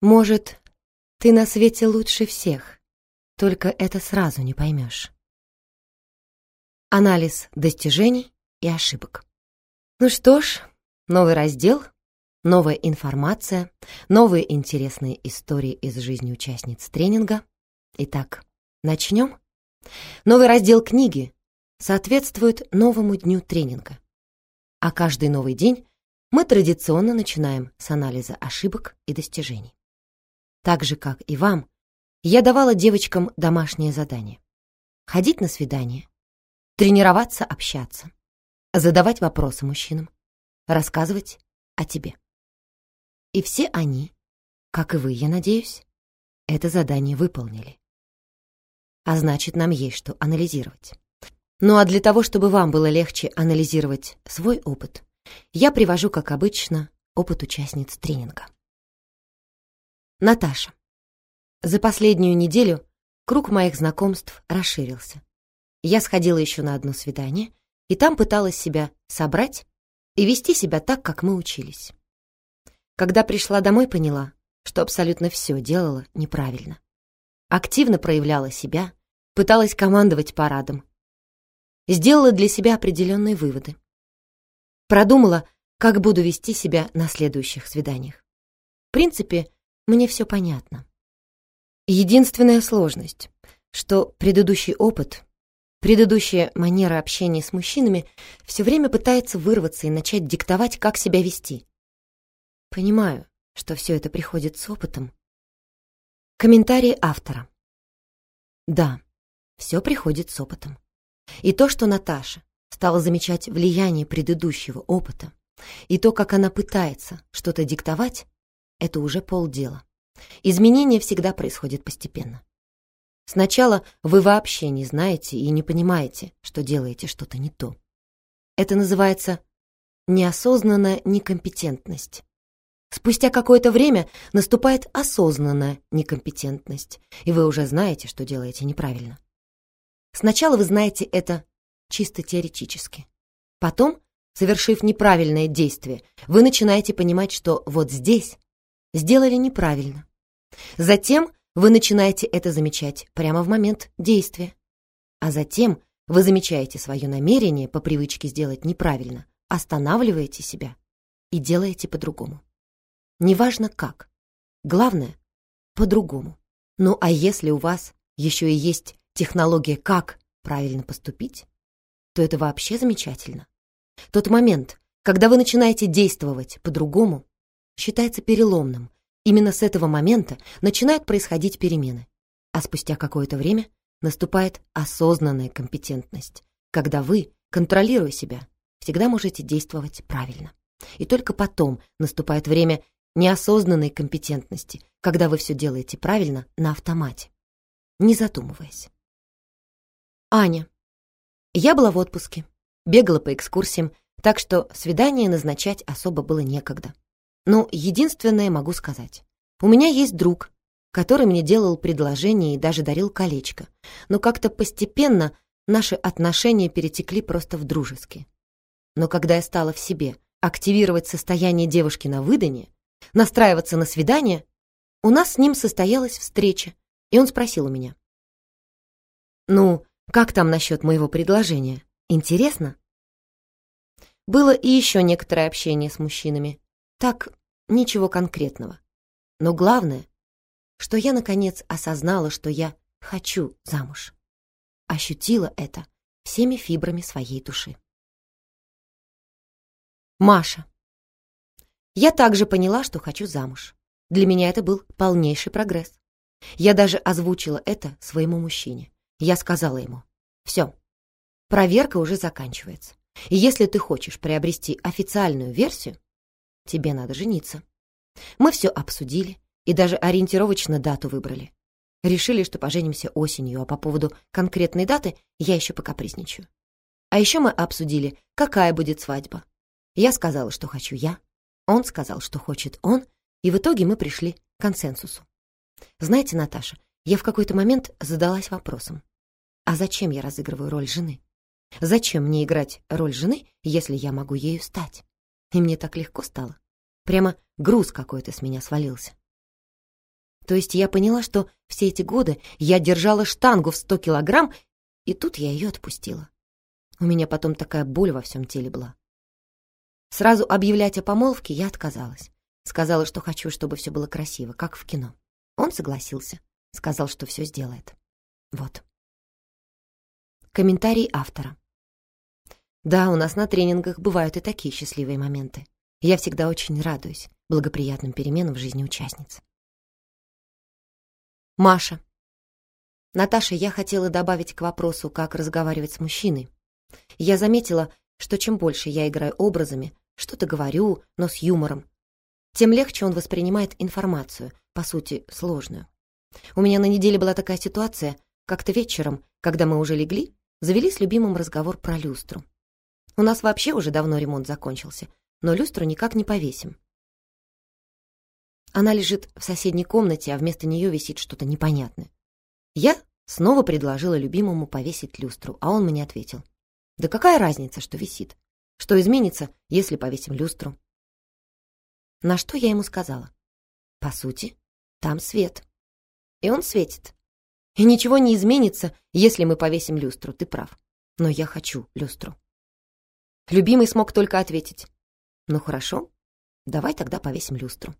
Может, ты на свете лучше всех, только это сразу не поймешь. Анализ достижений и ошибок. Ну что ж, новый раздел, новая информация, новые интересные истории из жизни участниц тренинга. Итак, начнем. Новый раздел книги соответствует новому дню тренинга. А каждый новый день мы традиционно начинаем с анализа ошибок и достижений. Так же, как и вам, я давала девочкам домашнее задание. Ходить на свидание, тренироваться общаться, задавать вопросы мужчинам, рассказывать о тебе. И все они, как и вы, я надеюсь, это задание выполнили. А значит, нам есть что анализировать. Ну а для того, чтобы вам было легче анализировать свой опыт, я привожу, как обычно, опыт участниц тренинга. Наташа. За последнюю неделю круг моих знакомств расширился. Я сходила еще на одно свидание, и там пыталась себя собрать и вести себя так, как мы учились. Когда пришла домой, поняла, что абсолютно все делала неправильно. Активно проявляла себя, пыталась командовать парадом. Сделала для себя определенные выводы. Продумала, как буду вести себя на следующих свиданиях. В принципе, мне все понятно. Единственная сложность, что предыдущий опыт, предыдущая манера общения с мужчинами все время пытается вырваться и начать диктовать, как себя вести. Понимаю, что все это приходит с опытом. Комментарии автора. Да, все приходит с опытом. И то, что Наташа стала замечать влияние предыдущего опыта, и то, как она пытается что-то диктовать, это уже полдела. Изменения всегда происходят постепенно. Сначала вы вообще не знаете и не понимаете, что делаете что-то не то. Это называется неосознанная некомпетентность. Спустя какое-то время наступает осознанная некомпетентность, и вы уже знаете, что делаете неправильно. Сначала вы знаете это чисто теоретически. Потом, совершив неправильное действие, вы начинаете понимать, что вот здесь сделали неправильно. Затем вы начинаете это замечать прямо в момент действия. А затем вы замечаете свое намерение по привычке сделать неправильно, останавливаете себя и делаете по-другому. Неважно как. Главное — по-другому. Ну а если у вас еще и есть технология, как правильно поступить, то это вообще замечательно. Тот момент, когда вы начинаете действовать по-другому, считается переломным. Именно с этого момента начинают происходить перемены. А спустя какое-то время наступает осознанная компетентность, когда вы, контролируя себя, всегда можете действовать правильно. И только потом наступает время неосознанной компетентности, когда вы все делаете правильно на автомате, не задумываясь. Аня. Я была в отпуске, бегала по экскурсиям, так что свидание назначать особо было некогда. Но единственное могу сказать. У меня есть друг, который мне делал предложение и даже дарил колечко, но как-то постепенно наши отношения перетекли просто в дружеские. Но когда я стала в себе активировать состояние девушки на выдане, настраиваться на свидание, у нас с ним состоялась встреча, и он спросил у меня. «Ну, как там насчет моего предложения? Интересно?» Было и еще некоторое общение с мужчинами. Так, ничего конкретного. Но главное, что я, наконец, осознала, что я хочу замуж. Ощутила это всеми фибрами своей души. Маша. Я также поняла, что хочу замуж. Для меня это был полнейший прогресс. Я даже озвучила это своему мужчине. Я сказала ему, все, проверка уже заканчивается. И если ты хочешь приобрести официальную версию, тебе надо жениться. Мы все обсудили и даже ориентировочно дату выбрали. Решили, что поженимся осенью, а по поводу конкретной даты я еще покапризничаю. А еще мы обсудили, какая будет свадьба. Я сказала, что хочу я, он сказал, что хочет он, и в итоге мы пришли к консенсусу. Знаете, Наташа, я в какой-то момент задалась вопросом. А зачем я разыгрываю роль жены? Зачем мне играть роль жены, если я могу ею стать? И мне так легко стало. Прямо груз какой-то с меня свалился. То есть я поняла, что все эти годы я держала штангу в сто килограмм, и тут я ее отпустила. У меня потом такая боль во всем теле была. Сразу объявлять о помолвке я отказалась. Сказала, что хочу, чтобы все было красиво, как в кино. Он согласился. Сказал, что все сделает. Вот. Комментарий автора. Да, у нас на тренингах бывают и такие счастливые моменты. Я всегда очень радуюсь благоприятным переменам в жизни участниц. Маша. Наташа, я хотела добавить к вопросу, как разговаривать с мужчиной. Я заметила, что чем больше я играю образами, что-то говорю, но с юмором, тем легче он воспринимает информацию, по сути, сложную. У меня на неделе была такая ситуация, как-то вечером, когда мы уже легли, завели с любимым разговор про люстру. У нас вообще уже давно ремонт закончился, но люстру никак не повесим. Она лежит в соседней комнате, а вместо нее висит что-то непонятное. Я снова предложила любимому повесить люстру, а он мне ответил. Да какая разница, что висит? Что изменится, если повесим люстру? На что я ему сказала? По сути, там свет. И он светит. И ничего не изменится, если мы повесим люстру, ты прав. Но я хочу люстру. Любимый смог только ответить. Ну хорошо, давай тогда повесим люстру.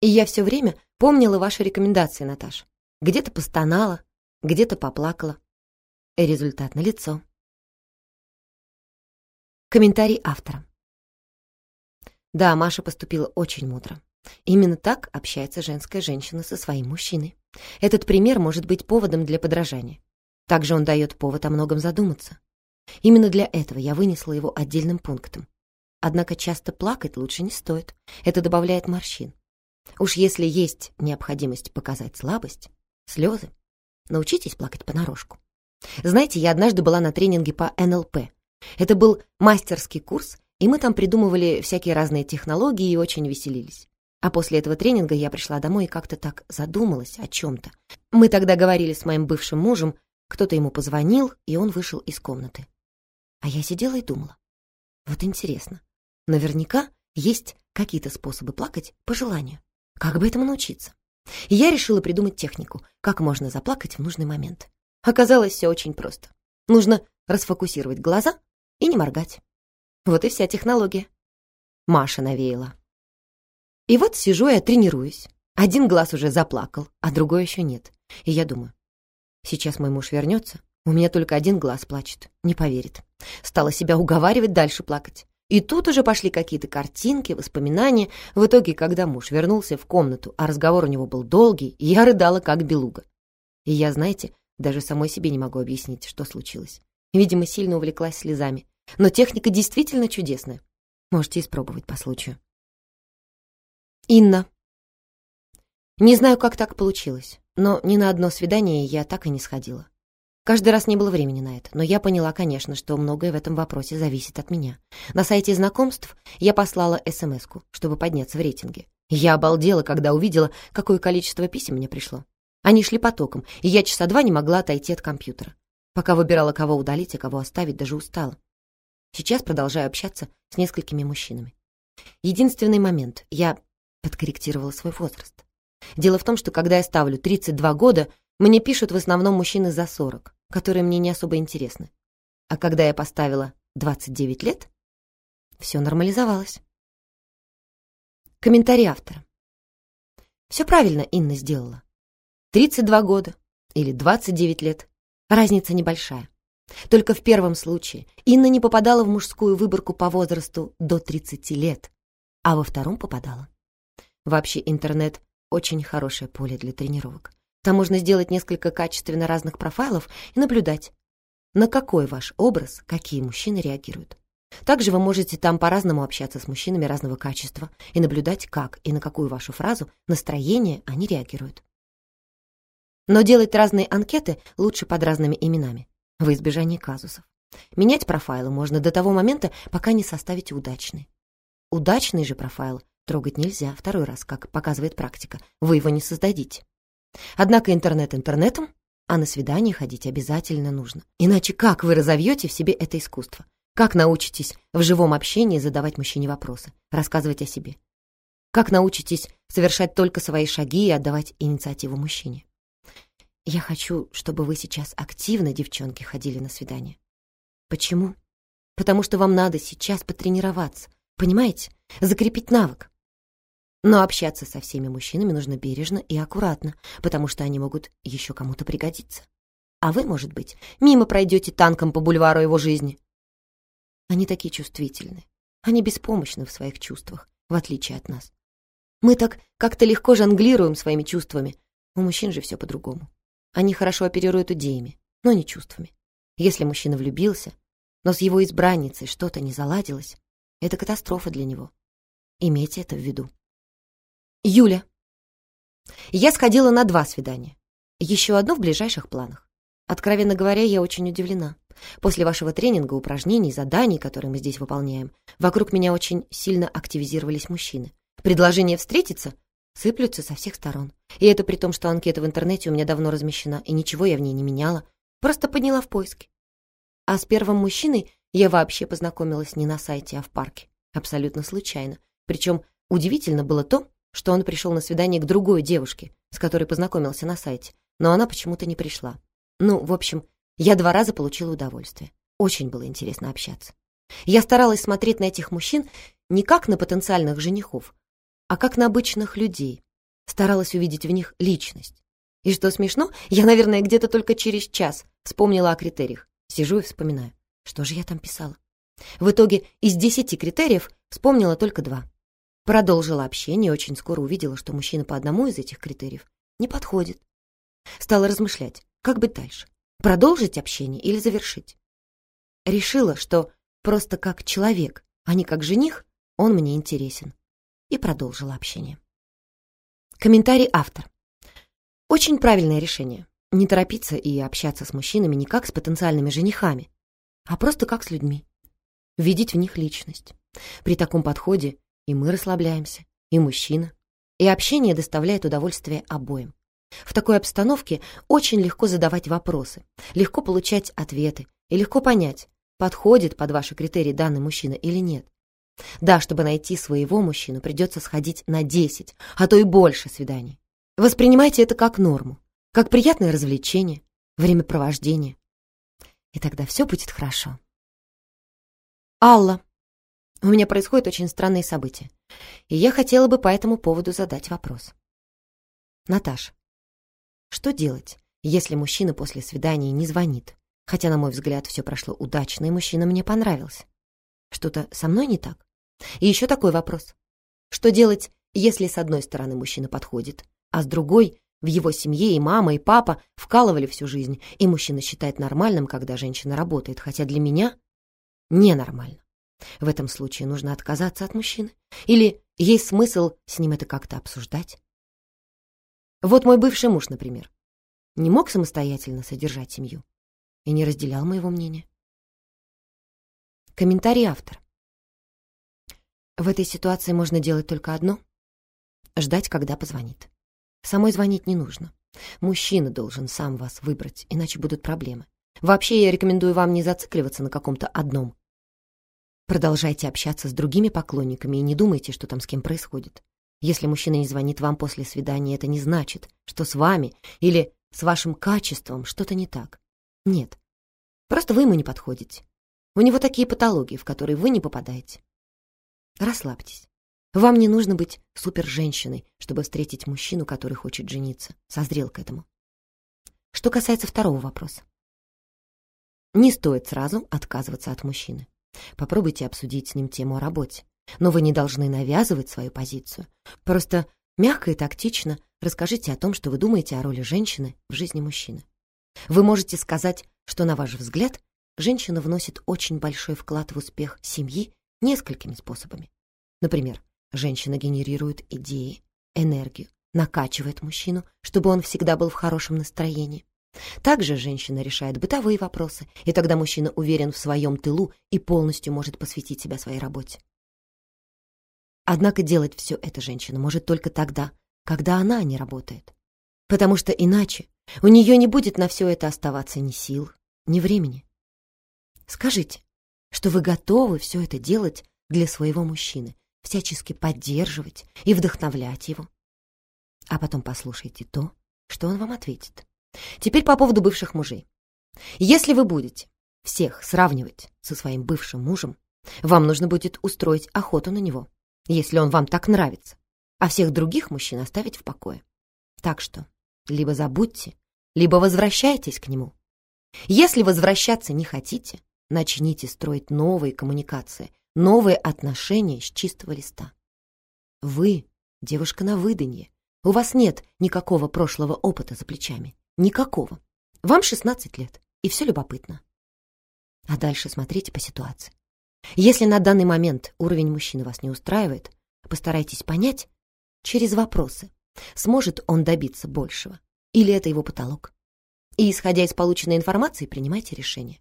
И я все время помнила ваши рекомендации, Наташа. Где-то постонала, где-то поплакала. И результат налицо. Комментарий автора. Да, Маша поступила очень мудро. Именно так общается женская женщина со своим мужчиной. Этот пример может быть поводом для подражания. Также он дает повод о многом задуматься. Именно для этого я вынесла его отдельным пунктом. Однако часто плакать лучше не стоит. Это добавляет морщин. Уж если есть необходимость показать слабость, слезы, научитесь плакать понарошку. Знаете, я однажды была на тренинге по НЛП. Это был мастерский курс, и мы там придумывали всякие разные технологии и очень веселились. А после этого тренинга я пришла домой и как-то так задумалась о чем-то. Мы тогда говорили с моим бывшим мужем, кто-то ему позвонил, и он вышел из комнаты. А я сидела и думала. Вот интересно, наверняка есть какие-то способы плакать по желанию. Как бы этому научиться? И я решила придумать технику, как можно заплакать в нужный момент. Оказалось, все очень просто. Нужно расфокусировать глаза и не моргать. Вот и вся технология. Маша навеяла. И вот сижу я, тренируюсь. Один глаз уже заплакал, а другой еще нет. И я думаю, сейчас мой муж вернется, у меня только один глаз плачет, не поверит. Стала себя уговаривать дальше плакать. И тут уже пошли какие-то картинки, воспоминания. В итоге, когда муж вернулся в комнату, а разговор у него был долгий, я рыдала как белуга. И я, знаете, даже самой себе не могу объяснить, что случилось. Видимо, сильно увлеклась слезами. Но техника действительно чудесная. Можете испробовать по случаю. Инна. Не знаю, как так получилось, но ни на одно свидание я так и не сходила. Каждый раз не было времени на это, но я поняла, конечно, что многое в этом вопросе зависит от меня. На сайте знакомств я послала смс чтобы подняться в рейтинге. Я обалдела, когда увидела, какое количество писем мне пришло. Они шли потоком, и я часа два не могла отойти от компьютера. Пока выбирала, кого удалить, а кого оставить, даже устала. Сейчас продолжаю общаться с несколькими мужчинами. Единственный момент — я подкорректировала свой возраст. Дело в том, что когда я ставлю 32 года, мне пишут в основном мужчины за 40 которые мне не особо интересны. А когда я поставила 29 лет, все нормализовалось. Комментарий автора. Все правильно Инна сделала. 32 года или 29 лет. Разница небольшая. Только в первом случае Инна не попадала в мужскую выборку по возрасту до 30 лет, а во втором попадала. Вообще интернет — очень хорошее поле для тренировок. Там можно сделать несколько качественно разных профайлов и наблюдать, на какой ваш образ какие мужчины реагируют. Также вы можете там по-разному общаться с мужчинами разного качества и наблюдать, как и на какую вашу фразу, настроение они реагируют. Но делать разные анкеты лучше под разными именами, во избежание казусов. Менять профайлы можно до того момента, пока не составите удачный. Удачный же профайл трогать нельзя второй раз, как показывает практика. Вы его не создадите. Однако интернет интернетом, а на свидание ходить обязательно нужно. Иначе как вы разовьете в себе это искусство? Как научитесь в живом общении задавать мужчине вопросы, рассказывать о себе? Как научитесь совершать только свои шаги и отдавать инициативу мужчине? Я хочу, чтобы вы сейчас активно, девчонки, ходили на свидание. Почему? Потому что вам надо сейчас потренироваться, понимаете? Закрепить навык. Но общаться со всеми мужчинами нужно бережно и аккуратно, потому что они могут еще кому-то пригодиться. А вы, может быть, мимо пройдете танком по бульвару его жизни. Они такие чувствительные. Они беспомощны в своих чувствах, в отличие от нас. Мы так как-то легко жонглируем своими чувствами. У мужчин же все по-другому. Они хорошо оперируют идеями, но не чувствами. Если мужчина влюбился, но с его избранницей что-то не заладилось, это катастрофа для него. Имейте это в виду. Юля. Я сходила на два свидания. Еще одно в ближайших планах. Откровенно говоря, я очень удивлена. После вашего тренинга, упражнений, заданий, которые мы здесь выполняем, вокруг меня очень сильно активизировались мужчины. Предложения встретиться сыплются со всех сторон. И это при том, что анкета в интернете у меня давно размещена, и ничего я в ней не меняла, просто подняла в поиске. А с первым мужчиной я вообще познакомилась не на сайте, а в парке. Абсолютно случайно. Причем удивительно было то, что он пришел на свидание к другой девушке, с которой познакомился на сайте, но она почему-то не пришла. Ну, в общем, я два раза получила удовольствие. Очень было интересно общаться. Я старалась смотреть на этих мужчин не как на потенциальных женихов, а как на обычных людей. Старалась увидеть в них личность. И что смешно, я, наверное, где-то только через час вспомнила о критериях. Сижу и вспоминаю, что же я там писала. В итоге из десяти критериев вспомнила только два. Продолжила общение и очень скоро увидела, что мужчина по одному из этих критериев не подходит. Стала размышлять, как быть дальше. Продолжить общение или завершить? Решила, что просто как человек, а не как жених, он мне интересен. И продолжила общение. Комментарий автор. Очень правильное решение. Не торопиться и общаться с мужчинами не как с потенциальными женихами, а просто как с людьми. Видеть в них личность. При таком подходе и мы расслабляемся, и мужчина. И общение доставляет удовольствие обоим. В такой обстановке очень легко задавать вопросы, легко получать ответы и легко понять, подходит под ваши критерии данный мужчина или нет. Да, чтобы найти своего мужчину, придется сходить на 10, а то и больше свиданий. Воспринимайте это как норму, как приятное развлечение, времяпровождение. И тогда все будет хорошо. Алла. У меня происходят очень странные события, и я хотела бы по этому поводу задать вопрос. Наташ, что делать, если мужчина после свидания не звонит? Хотя, на мой взгляд, все прошло удачно, и мужчина мне понравился. Что-то со мной не так? И еще такой вопрос. Что делать, если с одной стороны мужчина подходит, а с другой в его семье и мама, и папа вкалывали всю жизнь, и мужчина считает нормальным, когда женщина работает, хотя для меня ненормально. В этом случае нужно отказаться от мужчины? Или есть смысл с ним это как-то обсуждать? Вот мой бывший муж, например, не мог самостоятельно содержать семью и не разделял моего мнения. Комментарий автор. В этой ситуации можно делать только одно — ждать, когда позвонит. Самой звонить не нужно. Мужчина должен сам вас выбрать, иначе будут проблемы. Вообще, я рекомендую вам не зацикливаться на каком-то одном. Продолжайте общаться с другими поклонниками и не думайте, что там с кем происходит. Если мужчина не звонит вам после свидания, это не значит, что с вами или с вашим качеством что-то не так. Нет. Просто вы ему не подходите. У него такие патологии, в которые вы не попадаете. Расслабьтесь. Вам не нужно быть супер-женщиной, чтобы встретить мужчину, который хочет жениться. Созрел к этому. Что касается второго вопроса. Не стоит сразу отказываться от мужчины. Попробуйте обсудить с ним тему о работе. Но вы не должны навязывать свою позицию. Просто мягко и тактично расскажите о том, что вы думаете о роли женщины в жизни мужчины. Вы можете сказать, что, на ваш взгляд, женщина вносит очень большой вклад в успех семьи несколькими способами. Например, женщина генерирует идеи, энергию, накачивает мужчину, чтобы он всегда был в хорошем настроении. Также женщина решает бытовые вопросы, и тогда мужчина уверен в своем тылу и полностью может посвятить себя своей работе. Однако делать все это женщина может только тогда, когда она не работает. Потому что иначе у нее не будет на все это оставаться ни сил, ни времени. Скажите, что вы готовы все это делать для своего мужчины, всячески поддерживать и вдохновлять его. А потом послушайте то, что он вам ответит. Теперь по поводу бывших мужей. Если вы будете всех сравнивать со своим бывшим мужем, вам нужно будет устроить охоту на него, если он вам так нравится, а всех других мужчин оставить в покое. Так что либо забудьте, либо возвращайтесь к нему. Если возвращаться не хотите, начните строить новые коммуникации, новые отношения с чистого листа. Вы — девушка на выданье. У вас нет никакого прошлого опыта за плечами. Никакого. Вам 16 лет, и все любопытно. А дальше смотрите по ситуации. Если на данный момент уровень мужчины вас не устраивает, постарайтесь понять через вопросы, сможет он добиться большего, или это его потолок. И, исходя из полученной информации, принимайте решение.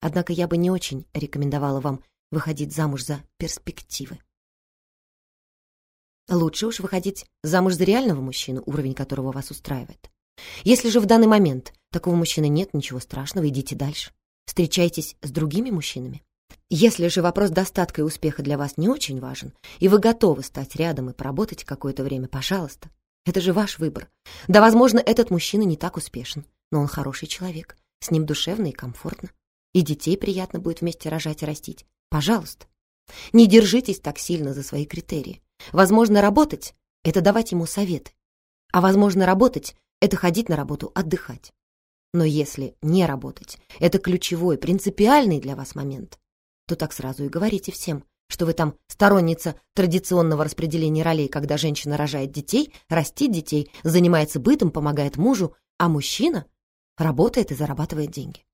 Однако я бы не очень рекомендовала вам выходить замуж за перспективы. Лучше уж выходить замуж за реального мужчину, уровень которого вас устраивает. Если же в данный момент такого мужчины нет, ничего страшного, идите дальше. Встречайтесь с другими мужчинами. Если же вопрос достатка и успеха для вас не очень важен, и вы готовы стать рядом и поработать какое-то время, пожалуйста. Это же ваш выбор. Да, возможно, этот мужчина не так успешен, но он хороший человек. С ним душевно и комфортно. И детей приятно будет вместе рожать и растить. Пожалуйста. Не держитесь так сильно за свои критерии. Возможно, работать — это давать ему советы. А возможно, работать — это ходить на работу отдыхать. Но если не работать — это ключевой, принципиальный для вас момент, то так сразу и говорите всем, что вы там сторонница традиционного распределения ролей, когда женщина рожает детей, растит детей, занимается бытом, помогает мужу, а мужчина работает и зарабатывает деньги.